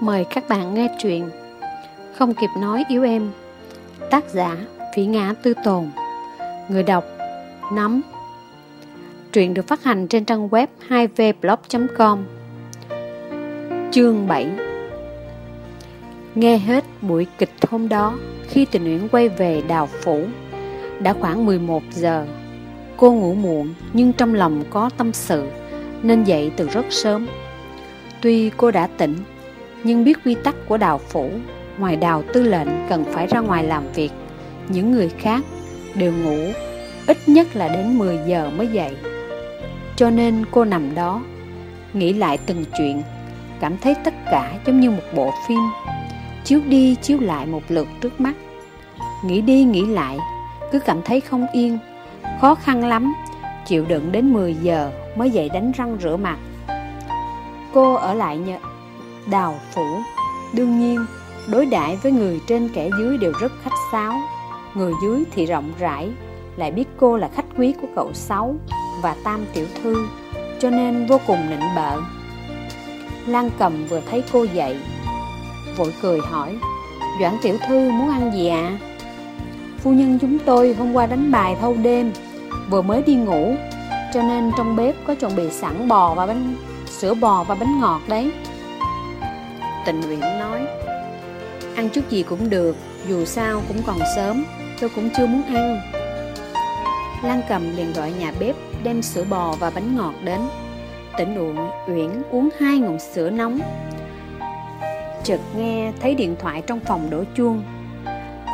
Mời các bạn nghe truyện Không kịp nói yếu em. Tác giả Phỉ Ngã Tư Tồn. Người đọc Nắm Truyện được phát hành trên trang web 2vblog.com Chương 7 Nghe hết buổi kịch hôm đó, Khi tình nguyện quay về đào phủ, Đã khoảng 11 giờ. Cô ngủ muộn, nhưng trong lòng có tâm sự, Nên dậy từ rất sớm. Tuy cô đã tỉnh nhưng biết quy tắc của đào phủ, ngoài đào tư lệnh cần phải ra ngoài làm việc. Những người khác đều ngủ, ít nhất là đến 10 giờ mới dậy. Cho nên cô nằm đó, nghĩ lại từng chuyện, cảm thấy tất cả giống như một bộ phim. Chiếu đi chiếu lại một lượt trước mắt. Nghĩ đi nghĩ lại, cứ cảm thấy không yên, khó khăn lắm, chịu đựng đến 10 giờ mới dậy đánh răng rửa mặt. Cô ở lại nhờ đào phủ Đương nhiên, đối đãi với người trên kẻ dưới đều rất khách sáo Người dưới thì rộng rãi Lại biết cô là khách quý của cậu Sáu và Tam Tiểu Thư Cho nên vô cùng nịnh bợ Lan cầm vừa thấy cô dậy Vội cười hỏi Doãn Tiểu Thư muốn ăn gì ạ? À? Phu nhân chúng tôi hôm qua đánh bài thâu đêm Vừa mới đi ngủ Cho nên trong bếp có chuẩn bị sẵn bò và bánh sữa bò và bánh ngọt đấy Tình nguyện nói. Ăn chút gì cũng được Dù sao cũng còn sớm Tôi cũng chưa muốn ăn. Lan cầm liền gọi nhà bếp Đem sữa bò và bánh ngọt đến. Tỉnh Uyển, Uyển uống hai ngụm sữa nóng. Chợt nghe thấy điện thoại trong phòng đổ chuông.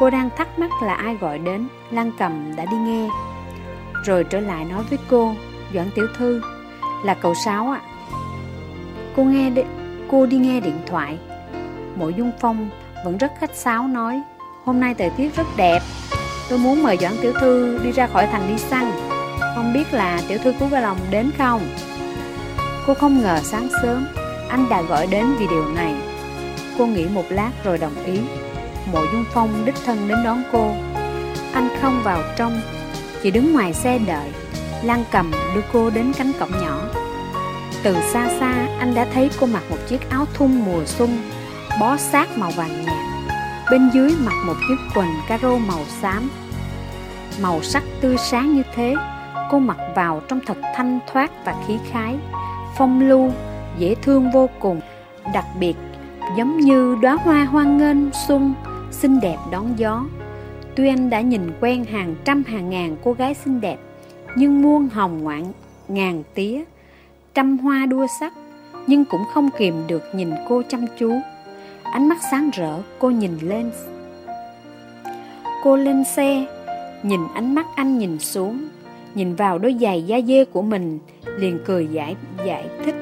Cô đang thắc mắc là ai gọi đến Lan cầm đã đi nghe. Rồi trở lại nói với cô Doãn tiểu thư Là cậu Sáu ạ. À. Cô nghe đi, cô đi nghe điện thoại. Mộ Dung Phong vẫn rất khách sáo nói, Hôm nay thời tiết rất đẹp. Tôi muốn mời Doãn Tiểu Thư đi ra khỏi thành đi săn. Không biết là Tiểu Thư Cú Ga Lòng đến không? Cô không ngờ sáng sớm, Anh đã gọi đến vì điều này. Cô nghĩ một lát rồi đồng ý. Mộ Dung Phong đích thân đến đón cô. Anh không vào trong, Chỉ đứng ngoài xe đợi Lan cầm đưa cô đến cánh cổng nhỏ. Từ xa xa, anh đã thấy cô mặc một chiếc áo thun mùa xuân, bó sát màu vàng nhạt. Bên dưới mặc một chiếc quần caro màu xám, màu sắc tươi sáng như thế. Cô mặc vào trong thật thanh thoát và khí khái, phong lưu, dễ thương vô cùng, đặc biệt giống như đóa hoa hoang nghênh xuân, xinh đẹp đón gió. Tuy anh đã nhìn quen hàng trăm hàng ngàn cô gái xinh đẹp, nhưng muôn hồng ngoạn ngàn tía trăm hoa đua sắc, nhưng cũng không kìm được nhìn cô chăm chú. Ánh mắt sáng rỡ, cô nhìn lên. Cô lên xe, Nhìn ánh mắt anh nhìn xuống, Nhìn vào đôi giày da dê của mình, Liền cười giải giải thích.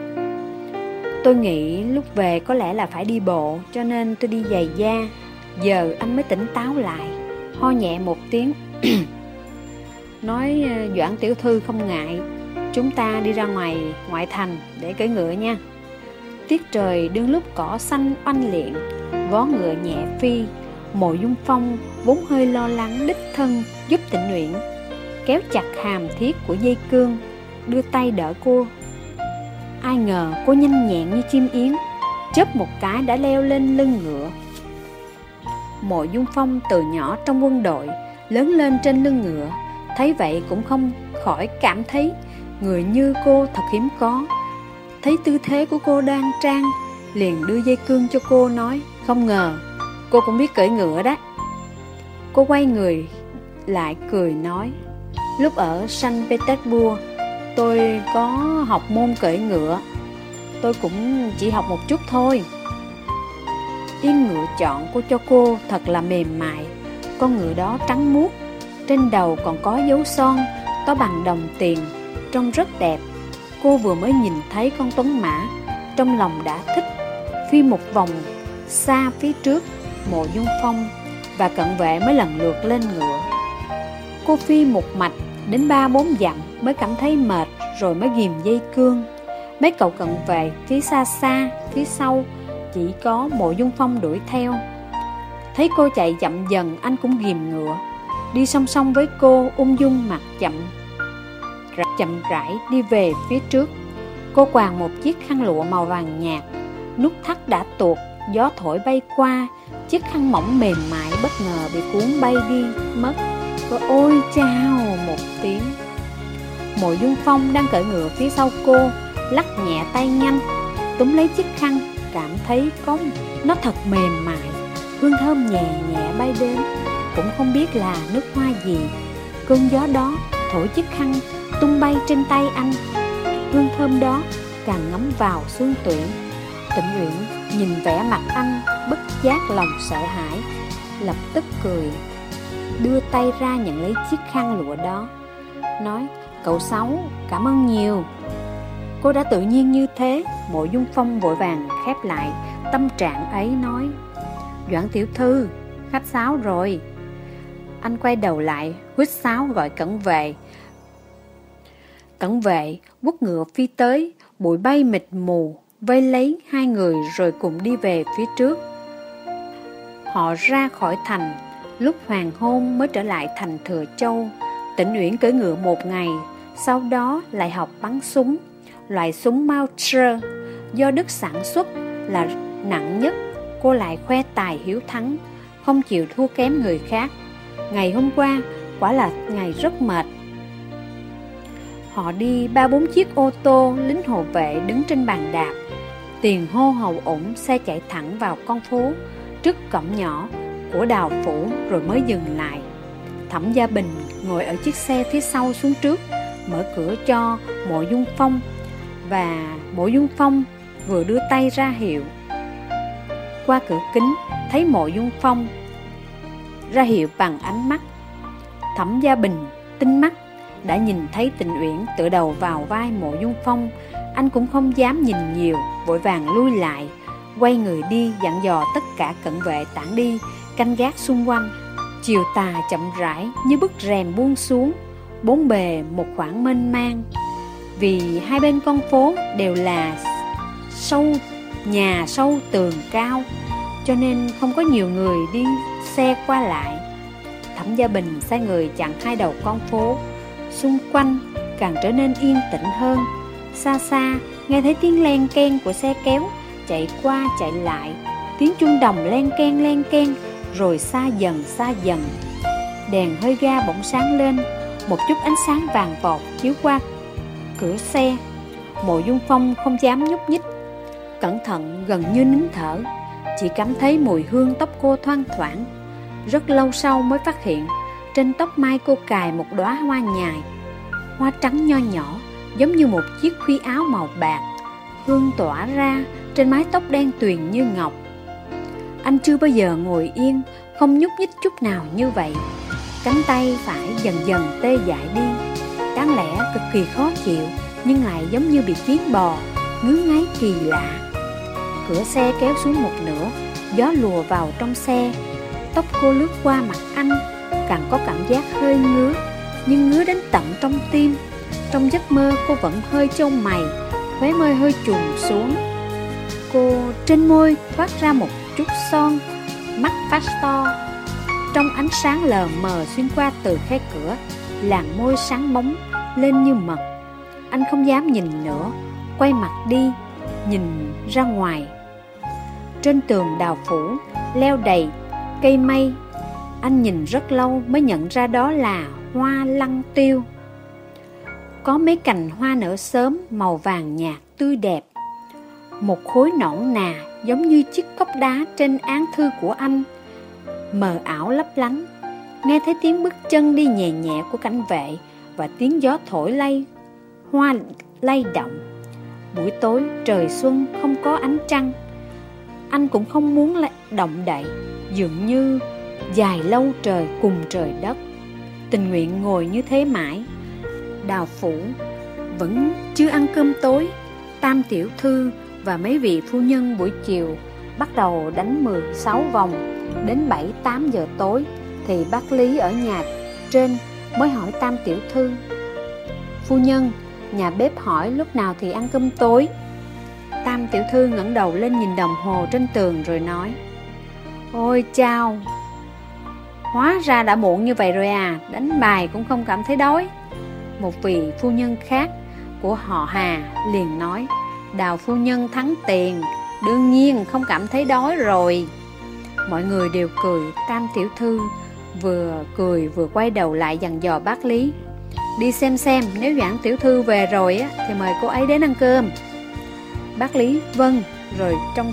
Tôi nghĩ lúc về có lẽ là phải đi bộ, Cho nên tôi đi giày da. Giờ anh mới tỉnh táo lại, Ho nhẹ một tiếng. Nói ờ, Doãn Tiểu Thư không ngại. Chúng ta đi ra ngoài ngoại thành để cưỡi ngựa nha. Tiết trời đương lúc cỏ xanh oanh liện, Vó ngựa nhẹ phi, Mộ dung phong vốn hơi lo lắng đích thân giúp tịnh nguyện Kéo chặt hàm thiết của dây cương, Đưa tay đỡ cô. Ai ngờ cô nhanh nhẹn như chim yến, Chớp một cái đã leo lên lưng ngựa. Mộ dung phong từ nhỏ trong quân đội, Lớn lên trên lưng ngựa, Thấy vậy cũng không khỏi cảm thấy Người như cô thật hiếm có. Thấy tư thế của cô đang trang, Liền đưa dây cương cho cô nói, Không ngờ, Cô cũng biết cưỡi ngựa đó. Cô quay người lại cười nói, Lúc ở Saint Petersburg, Tôi có học môn cưỡi ngựa. Tôi cũng chỉ học một chút thôi. Yên ngựa chọn của cho cô thật là mềm mại, Con ngựa đó trắng muốt, Trên đầu còn có dấu son To bằng đồng tiền. Trông rất đẹp. Cô vừa mới nhìn thấy con tuấn mã, Trong lòng đã thích. Phi một vòng, xa phía trước, Mộ dung phong, Và cận vệ mới lần lượt lên ngựa. Cô phi một mạch, Đến ba bốn dặm mới cảm thấy mệt, Rồi mới ghìm dây cương. Mấy cậu cận vệ phía xa xa, Phía sau, chỉ có mộ dung phong đuổi theo. Thấy cô chạy chậm dần, Anh cũng ghìm ngựa. Đi song song với cô, ung dung mặt chậm chậm rãi đi về phía trước. Cô quàng một chiếc khăn lụa màu vàng nhạt, nút thắt đã tuột Gió thổi bay qua. Chiếc khăn mỏng mềm mại bất ngờ bị cuốn bay đi mất. Và ôi chao một tiếng. Mộ Dung Phong đang cởi ngựa phía sau cô Lắc nhẹ tay nhanh. Túm lấy chiếc khăn Cảm thấy có nó thật mềm mại. Hương thơm nhẹ nhẹ bay đến. Cũng không biết là nước hoa gì. Cơn gió đó thổi chiếc khăn tung bay trên tay anh. Hương thơm đó càng ngấm vào xương tuyển Tịnh Uyển nhìn vẻ mặt anh bất giác lòng sợ hãi, Lập tức cười, Đưa tay ra nhận lấy chiếc khăn lụa đó, Nói, Cậu Sáu, cảm ơn nhiều. Cô đã tự nhiên như thế, Mộ Dung Phong vội vàng khép lại, Tâm trạng ấy nói, Doãn tiểu thư, Khách sáo rồi. Anh quay đầu lại, Huýt sáo gọi cẩn về Cẩn vệ, quất ngựa phi tới, Bụi bay mịt mù, Vây lấy hai người rồi cùng đi về phía trước. Họ ra khỏi thành, Lúc hoàng hôn mới trở lại thành Thừa Châu Tĩnh Uyển cưỡi ngựa một ngày, Sau đó lại học bắn súng. Loại súng Mauser Do Đức sản xuất là nặng nhất, Cô lại khoe tài hiếu thắng, Không chịu thua kém người khác. Ngày hôm qua, Quả là ngày rất mệt. Họ đi ba bốn chiếc ô tô, Lính hộ vệ đứng trên bàn đạp. Tiền hô hầu ủng Xe chạy thẳng vào con phố, Trước cổng nhỏ của đào phủ Rồi mới dừng lại. Thẩm Gia Bình ngồi ở chiếc xe phía sau xuống trước, Mở cửa cho Mộ Dung Phong. Và Mộ Dung Phong vừa đưa tay ra hiệu. Qua cửa kính, thấy Mộ Dung Phong Ra hiệu bằng ánh mắt. Thẩm Gia Bình tinh mắt đã nhìn thấy tình uyển tựa đầu vào vai mộ dung phong. Anh cũng không dám nhìn nhiều, vội vàng lui lại, quay người đi dặn dò tất cả cận vệ tản đi, canh gác xung quanh. Chiều tà chậm rãi như bức rèm buông xuống, bốn bề một khoảng mênh mang. Vì hai bên con phố đều là sâu, nhà sâu tường cao, cho nên không có nhiều người đi xe qua lại. Thẩm gia bình sai người chặn hai đầu con phố xung quanh càng trở nên yên tĩnh hơn. Xa xa, nghe thấy tiếng len ken của xe kéo chạy qua chạy lại, tiếng chuông đồng len ken len ken rồi xa dần xa dần. Đèn hơi ga bỗng sáng lên, một chút ánh sáng vàng vọt chiếu qua cửa xe. Mộ dung phong không dám nhúc nhích, cẩn thận gần như nín thở, chỉ cảm thấy mùi hương tóc cô thoang thoảng. Rất lâu sau mới phát hiện trên tóc mai cô cài một đóa hoa nhài. Hoa trắng nho nhỏ, Giống như một chiếc khuy áo màu bạc Hương tỏa ra Trên mái tóc đen tuyền như ngọc. Anh chưa bao giờ ngồi yên, Không nhúc nhích chút nào như vậy. Cánh tay phải dần dần tê dại đi, Đáng lẽ cực kỳ khó chịu, Nhưng lại giống như bị kiến bò, Ngứa ngáy kỳ lạ. Cửa xe kéo xuống một nửa, Gió lùa vào trong xe, Tóc cô lướt qua mặt càng có cảm giác hơi ngứa, nhưng ngứa đến tận trong tim. Trong giấc mơ, cô vẫn hơi trông mày, khóe môi hơi trùng xuống. Cô trên môi thoát ra một chút son, mắt phát to. Trong ánh sáng lờ mờ xuyên qua từ khe cửa, làn môi sáng bóng lên như mật. Anh không dám nhìn nữa, quay mặt đi, nhìn ra ngoài. Trên tường đào phủ, leo đầy cây mây anh nhìn rất lâu mới nhận ra đó là hoa lăng tiêu. Có mấy cành hoa nở sớm, màu vàng nhạt, tươi đẹp. Một khối nõn nà giống như chiếc cốc đá trên án thư của anh. Mờ ảo lấp lánh, Nghe thấy tiếng bước chân đi nhẹ nhẹ của cảnh vệ Và tiếng gió thổi lay, Hoa lay động. Buổi tối trời xuân không có ánh trăng. Anh cũng không muốn động đậy, Dường như dài lâu trời cùng trời đất. Tình nguyện ngồi như thế mãi. Đào phủ vẫn chưa ăn cơm tối. Tam tiểu thư và mấy vị phu nhân buổi chiều bắt đầu đánh 16 vòng. Đến 7-8 giờ tối thì bác Lý ở nhà trên mới hỏi tam tiểu thư. Phu nhân, nhà bếp hỏi lúc nào thì ăn cơm tối. Tam tiểu thư ngẩng đầu lên nhìn đồng hồ trên tường rồi nói, ôi chao Hóa ra đã muộn như vậy rồi à. Đánh bài cũng không cảm thấy đói. Một vị phu nhân khác của họ Hà liền nói, Đào phu nhân thắng tiền, Đương nhiên không cảm thấy đói rồi. Mọi người đều cười. Tam tiểu thư vừa cười vừa quay đầu lại dặn dò bác Lý, Đi xem xem, nếu Doãn tiểu thư về rồi á, Thì mời cô ấy đến ăn cơm. Bác Lý vâng. Rồi trong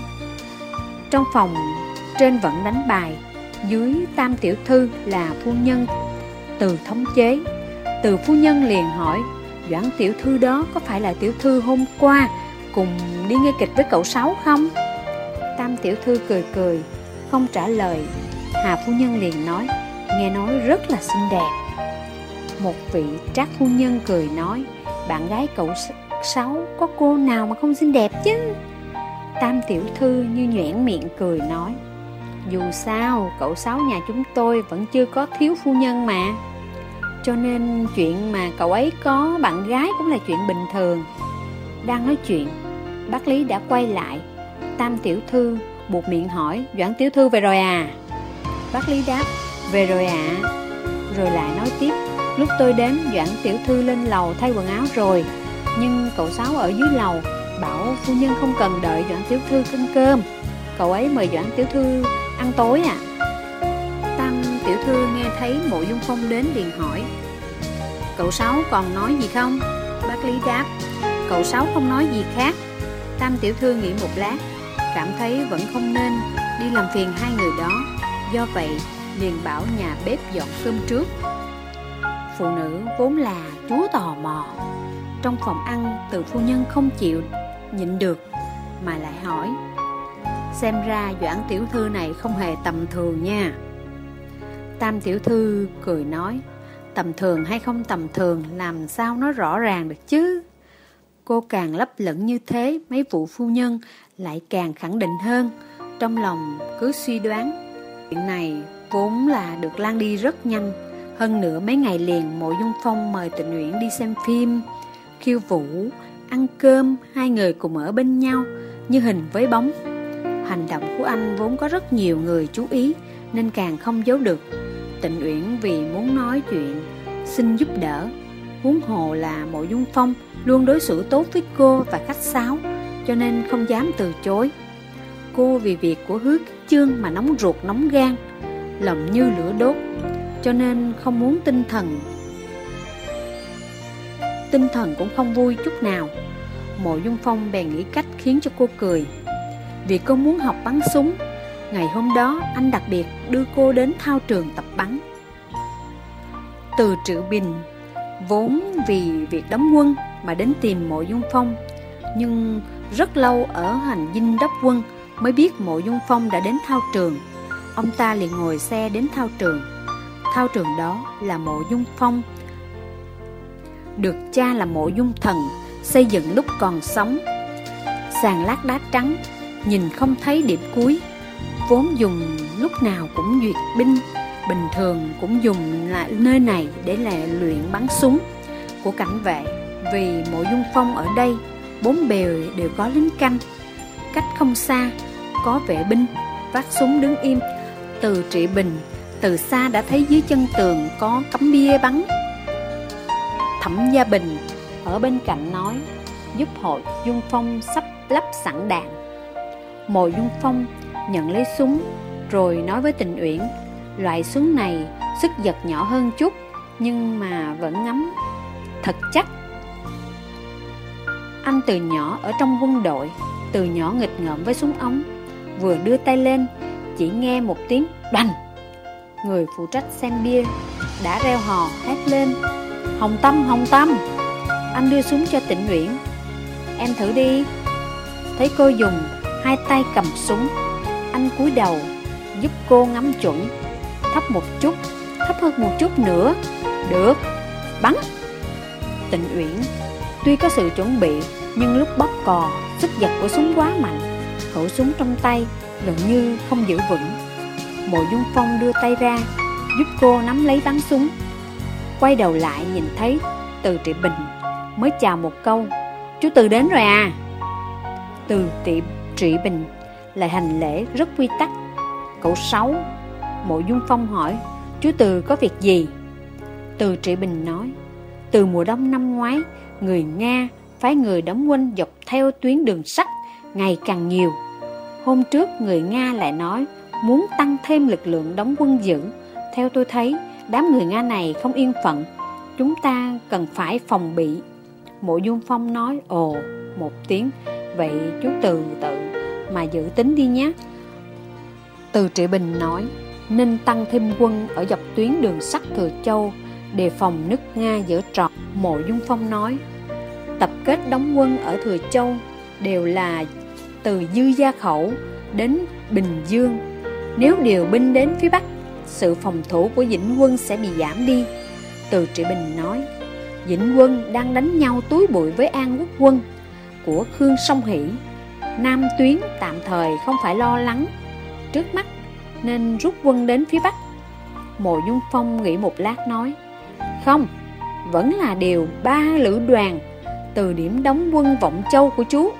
trong phòng trên vẫn đánh bài. Dưới tam tiểu thư là phu nhân. Từ thống chế, Từ phu nhân liền hỏi, Doãn tiểu thư đó có phải là tiểu thư hôm qua Cùng đi nghe kịch với cậu Sáu không? Tam tiểu thư cười cười, Không trả lời. Hà phu nhân liền nói, Nghe nói rất là xinh đẹp. Một vị trác phu nhân cười nói, Bạn gái cậu Sáu có cô nào mà không xinh đẹp chứ? Tam tiểu thư như nhoẻn miệng cười nói dù sao, cậu Sáu nhà chúng tôi vẫn chưa có thiếu phu nhân mà. Cho nên chuyện mà cậu ấy có bạn gái cũng là chuyện bình thường. Đang nói chuyện, Bác Lý đã quay lại. Tam tiểu thư buộc miệng hỏi, Doãn tiểu thư về rồi à? Bác Lý đáp, Về rồi ạ. À. Rồi lại nói tiếp, Lúc tôi đến, Doãn tiểu thư lên lầu thay quần áo rồi. Nhưng cậu Sáu ở dưới lầu, Bảo phu nhân không cần đợi Doãn tiểu thư cơm cơm. Cậu ấy mời Doãn tiểu thư ăn tối à? Tam tiểu thư nghe thấy mộ dung phong đến liền hỏi. Cậu Sáu còn nói gì không? Bác Lý đáp. Cậu Sáu không nói gì khác. Tam tiểu thư nghĩ một lát, Cảm thấy vẫn không nên đi làm phiền hai người đó. Do vậy, liền bảo nhà bếp dọn cơm trước. Phụ nữ vốn là chúa tò mò. Trong phòng ăn từ phu nhân không chịu nhịn được, Mà lại hỏi. Xem ra Doãn tiểu thư này không hề tầm thường nha. Tam tiểu thư cười nói Tầm thường hay không tầm thường Làm sao nó rõ ràng được chứ? Cô càng lấp lẫn như thế Mấy vụ phu nhân lại càng khẳng định hơn. Trong lòng cứ suy đoán Chuyện này vốn là được lan đi rất nhanh. Hơn nữa mấy ngày liền Mộ Dung Phong mời tình nguyện đi xem phim Khiêu vũ, ăn cơm Hai người cùng ở bên nhau Như hình với bóng. Hành động của anh vốn có rất nhiều người chú ý, Nên càng không giấu được. Tịnh Uyển vì muốn nói chuyện, Xin giúp đỡ. Huống hồ là Mộ Dung Phong Luôn đối xử tốt với cô và khách sáo, Cho nên không dám từ chối. Cô vì việc của hứa chương mà nóng ruột, nóng gan, Lòng như lửa đốt, Cho nên không muốn tinh thần. Tinh thần cũng không vui chút nào. Mộ Dung Phong bèn nghĩ cách khiến cho cô cười. Vì cô muốn học bắn súng, Ngày hôm đó anh đặc biệt đưa cô đến thao trường tập bắn. Từ Triệu Bình, Vốn vì việc đóng quân mà đến tìm mộ Dung Phong, Nhưng rất lâu ở hành dinh đốc quân mới biết mộ Dung Phong đã đến thao trường. Ông ta liền ngồi xe đến thao trường. Thao trường đó là mộ Dung Phong, Được cha là mộ Dung Thần Xây dựng lúc còn sống. Sàn lát đá trắng Nhìn không thấy điểm cuối. Vốn dùng lúc nào cũng duyệt binh, Bình thường cũng dùng lại nơi này để là luyện bắn súng. Của cảnh vệ, Vì mộ dung phong ở đây, Bốn bề đều có lính canh. Cách không xa, Có vệ binh, Vác súng đứng im. Từ trị bình, Từ xa đã thấy dưới chân tường Có cắm bia bắn. Thẩm Gia Bình Ở bên cạnh nói, Giúp hội Dung Phong sắp lắp sẵn đạn. Mộ Dung Phong nhận lấy súng Rồi nói với tình uyển Loại súng này sức giật nhỏ hơn chút Nhưng mà vẫn ngắm. Thật chắc. Anh từ nhỏ ở trong quân đội Từ nhỏ nghịch ngợm với súng ống Vừa đưa tay lên Chỉ nghe một tiếng đoành. Người phụ trách xem bia Đã reo hò hét lên Hồng Tâm, Hồng Tâm! Anh đưa súng cho tịnh Nguyễn Em thử đi. Thấy cô dùng hai tay cầm súng. Anh cúi đầu Giúp cô ngắm chuẩn. Thấp một chút Thấp hơn một chút nữa. Được Bắn. Tịnh Uyển Tuy có sự chuẩn bị Nhưng lúc bóp cò Sức giật của súng quá mạnh. Khẩu súng trong tay Gần như không giữ vững. Mộ Dung Phong đưa tay ra Giúp cô nắm lấy bắn súng. Quay đầu lại nhìn thấy Từ Trị Bình Mới chào một câu. Chú Từ đến rồi à? Từ Trị, Trị Bình Lại hành lễ rất quy tắc Cậu Sáu Mộ Dung Phong hỏi Chú Từ có việc gì Từ Trị Bình nói Từ mùa đông năm ngoái Người Nga phái người đóng quân dọc theo tuyến đường sắt Ngày càng nhiều Hôm trước người Nga lại nói muốn tăng thêm lực lượng đóng quân giữ. Theo tôi thấy, đám người Nga này không yên phận. Chúng ta cần phải phòng bị. Mộ Dung Phong nói ồ một tiếng. Vậy chú từ tự mà giữ tính đi nhé. Từ Trị Bình nói nên tăng thêm quân ở dọc tuyến đường sắt Thừa Châu đề phòng nước Nga dở trọt. Mộ Dung Phong nói tập kết đóng quân ở Thừa Châu đều là từ Dư Gia Khẩu đến Bình Dương. Nếu điều binh đến phía Bắc, sự phòng thủ của Vĩnh Quân sẽ bị giảm đi. Từ Trị Bình nói, Vĩnh Quân đang đánh nhau túi bụi với An Quốc Quân của Khương Song Hỷ. Nam Tuyến tạm thời không phải lo lắng trước mắt nên rút quân đến phía Bắc. Mộ Dung Phong nghĩ một lát nói, không, vẫn là điều ba lữ đoàn từ điểm đóng quân Vọng Châu của chú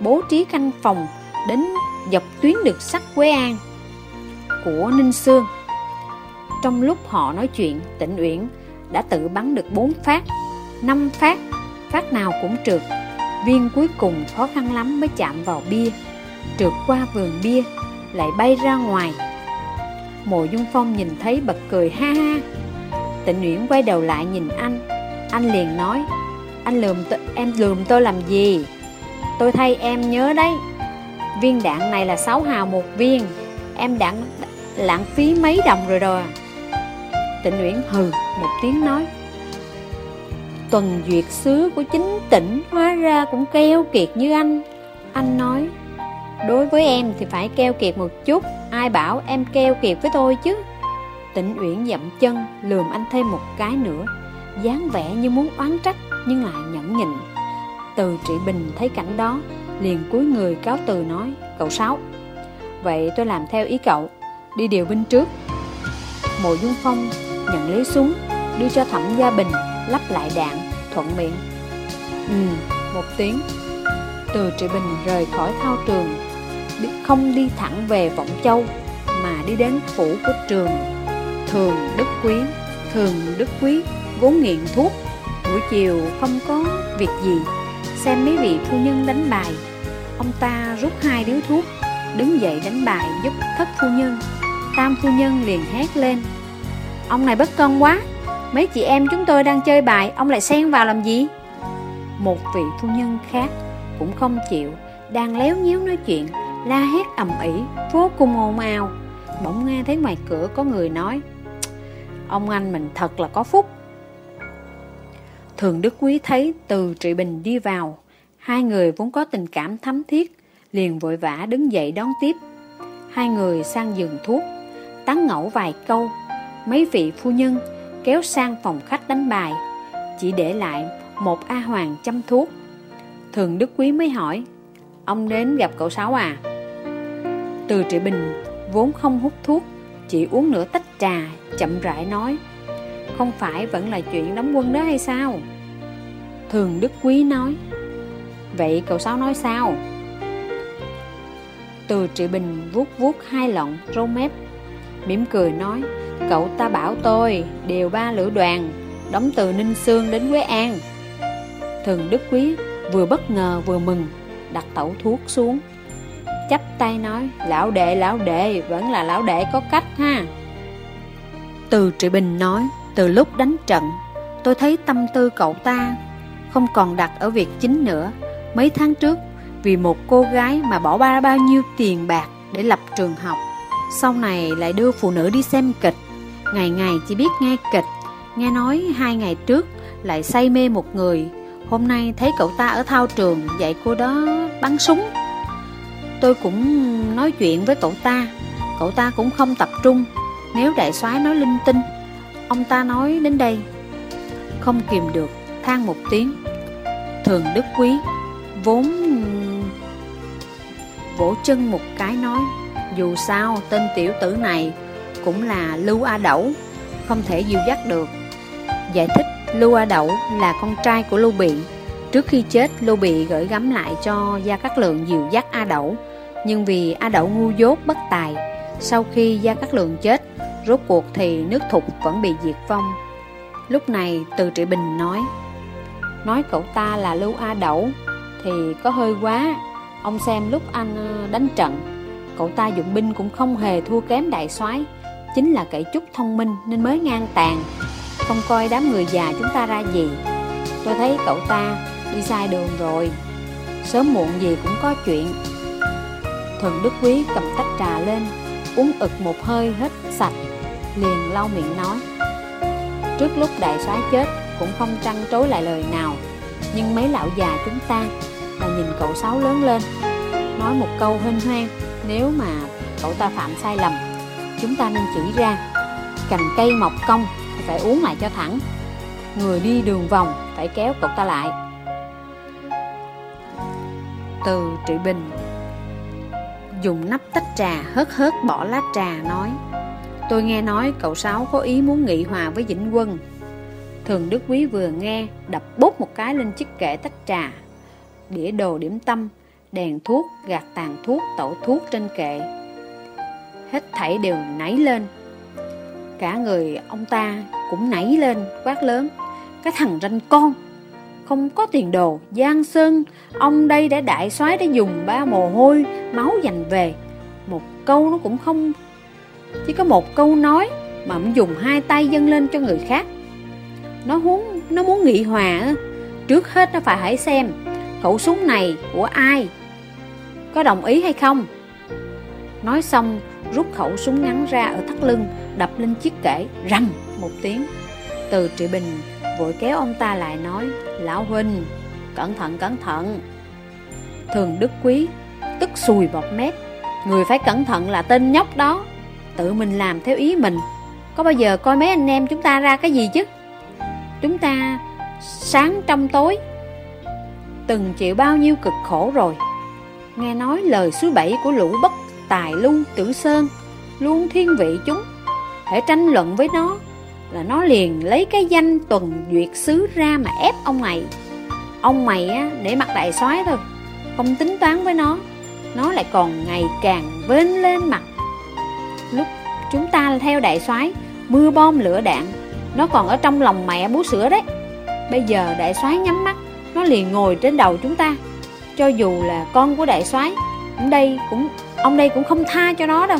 bố trí canh phòng đến dọc tuyến đường sắt Quế An của Ninh Sương. Trong lúc họ nói chuyện, Tịnh Uyển đã tự bắn được 4 phát, 5 phát, phát nào cũng trượt. Viên cuối cùng khó khăn lắm mới chạm vào bia, trượt qua vườn bia, lại bay ra ngoài. Mộ Dung Phong nhìn thấy bật cười ha ha. Tịnh Uyển quay đầu lại nhìn anh, anh liền nói, anh lườm em lườm tôi làm gì? Tôi thay em nhớ đấy Viên đạn này là 6 hào một viên Em đạn lãng phí mấy đồng rồi rồi à? Tịnh Uyển hừ một tiếng nói Tuần duyệt sứ của chính tỉnh Hóa ra cũng keo kiệt như anh. Anh nói, Đối với em thì phải keo kiệt một chút, Ai bảo em keo kiệt với tôi chứ? Tịnh Uyển dậm chân, Lườm anh thêm một cái nữa, dáng vẻ như muốn oán trách Nhưng lại nhẫn nhịn. Từ trị bình thấy cảnh đó, Liền cúi người cáo từ nói, Cậu Sáu, Vậy tôi làm theo ý cậu, Đi điều binh trước. Mộ Dung Phong nhận lấy súng Đưa cho Thẩm Gia Bình Lắp lại đạn thuận miệng. Ừ một tiếng. Từ trị bình rời khỏi thao trường Không đi thẳng về Vọng Châu, Mà đi đến phủ của trường. Thường Đức Quý, Thường Đức Quý vốn nghiện thuốc. Buổi chiều không có việc gì, xem mấy vị phu nhân đánh bài. Ông ta rút hai điếu thuốc, Đứng dậy đánh bài giúp thất phu nhân. Tam phu nhân liền hét lên, Ông này bất công quá. Mấy chị em chúng tôi đang chơi bài Ông lại xen vào làm gì? Một vị phu nhân khác Cũng không chịu Đang léo nhéo nói chuyện La hét ầm ĩ Vô cùng ồn ào. Bỗng nghe thấy ngoài cửa có người nói Ông anh mình thật là có phúc. Thường Đức Quý thấy từ Trị Bình đi vào, hai người vốn có tình cảm thắm thiết, liền vội vã đứng dậy đón tiếp. Hai người sang giường thuốc, tán ngẫu vài câu, mấy vị phu nhân kéo sang phòng khách đánh bài, chỉ để lại một A Hoàng chăm thuốc. Thường Đức Quý mới hỏi, ông đến gặp cậu Sáu à? Từ Trị Bình vốn không hút thuốc, chỉ uống nửa tách trà, chậm rãi nói, không phải vẫn là chuyện đóng quân đó hay sao? Thường Đức Quý nói Vậy cậu Sáu nói sao? Từ trị bình vuốt vuốt hai lọn râu mép mỉm cười nói Cậu ta bảo tôi đều ba lữ đoàn Đóng từ Ninh Sương đến Quế An. Thường Đức Quý vừa bất ngờ vừa mừng Đặt tẩu thuốc xuống. Chắp tay nói Lão đệ lão đệ Vẫn là lão đệ có cách ha. Từ trị bình nói Từ lúc đánh trận Tôi thấy tâm tư cậu ta không còn đặt ở việc chính nữa. Mấy tháng trước, vì một cô gái mà bỏ ba bao nhiêu tiền bạc để lập trường học, sau này lại đưa phụ nữ đi xem kịch. Ngày ngày chỉ biết nghe kịch, nghe nói hai ngày trước lại say mê một người. Hôm nay thấy cậu ta ở thao trường dạy cô đó bắn súng. Tôi cũng nói chuyện với cậu ta, cậu ta cũng không tập trung. Nếu đại soái nói linh tinh, ông ta nói đến đây, không kìm được than một tiếng Thường Đức Quý vốn vỗ chân một cái nói dù sao tên tiểu tử này cũng là Lưu A Đẩu, Không thể dìu dắt được. Giải thích Lưu A Đẩu là con trai của Lưu Bị. Trước khi chết, Lưu Bị gửi gắm lại cho Gia Cát Lượng dìu dắt A Đẩu. Nhưng vì A Đẩu ngu dốt, bất tài, Sau khi Gia Cát Lượng chết, Rốt cuộc thì nước thục vẫn bị diệt vong. Lúc này, Từ Trị Bình nói Nói cậu ta là Lưu A Đẩu Thì có hơi quá. Ông xem lúc anh ờ, đánh trận. Cậu ta dụng binh cũng không hề thua kém đại soái, Chính là kẻ chút thông minh nên mới ngang tàn. Không coi đám người già chúng ta ra gì. Tôi thấy cậu ta đi sai đường rồi. Sớm muộn gì cũng có chuyện. Thuần Đức Quý cầm tách trà lên, Uống ực một hơi hết sạch, Liền lau miệng nói. Trước lúc đại soái chết Cũng không trăn trối lại lời nào, Nhưng mấy lão già chúng ta Là nhìn cậu Sáu lớn lên, Nói một câu hên hoang nếu mà cậu ta phạm sai lầm, Chúng ta nên chỉ ra, Cành cây mọc cong phải uống lại cho thẳng. Người đi đường vòng Phải kéo cậu ta lại. Từ Trị Bình, Dùng nắp tách trà, hớt hớt bỏ lá trà, nói, Tôi nghe nói cậu Sáu có ý muốn nghị hòa với Vĩnh Quân. Thường Đức Quý vừa nghe, Đập bút một cái lên chiếc kệ tách trà. Đĩa đồ điểm tâm Đèn thuốc, gạt tàn thuốc, tẩu thuốc trên kệ. Hết thảy đều nảy lên. Cả người ông ta cũng nảy lên quát lớn Cái thằng ranh con Không có tiền đồ Giang Sơn Ông đây đã đại soái đã dùng ba mồ hôi Máu dành về. Một câu nó cũng không Chỉ có một câu nói Mà ông dùng hai tay dâng lên cho người khác. Nó muốn, nó muốn nghị hòa Trước hết nó phải hãy xem Khẩu súng này của ai có đồng ý hay không? Nói xong, rút khẩu súng ngắn ra ở thắt lưng, Đập lên chiếc kệ, rầm một tiếng. Từ trị bình vội kéo ông ta lại nói, Lão Huynh, Cẩn thận cẩn thận. Thường Đức Quý Tức sùi bọt mép, Người phải cẩn thận là tên nhóc đó, Tự mình làm theo ý mình. Có bao giờ coi mấy anh em chúng ta ra cái gì chứ? Chúng ta sáng trong tối, Từng chịu bao nhiêu cực khổ rồi. Nghe nói lời suối bảy của lũ bất tài lưu tử sơn Luôn thiên vị chúng. Hãy tranh luận với nó Là nó liền lấy cái danh tuần duyệt sứ ra mà ép ông mày. Ông mày á, để mặt đại soái thôi Không tính toán với nó. Nó lại còn ngày càng vên lên mặt. Lúc chúng ta theo đại soái Mưa bom lửa đạn Nó còn ở trong lòng mẹ bú sữa đấy. Bây giờ đại soái nhắm mắt Nó liền ngồi trên đầu chúng ta. Cho dù là con của đại soái Ông đây cũng, ông đây cũng không tha cho nó đâu.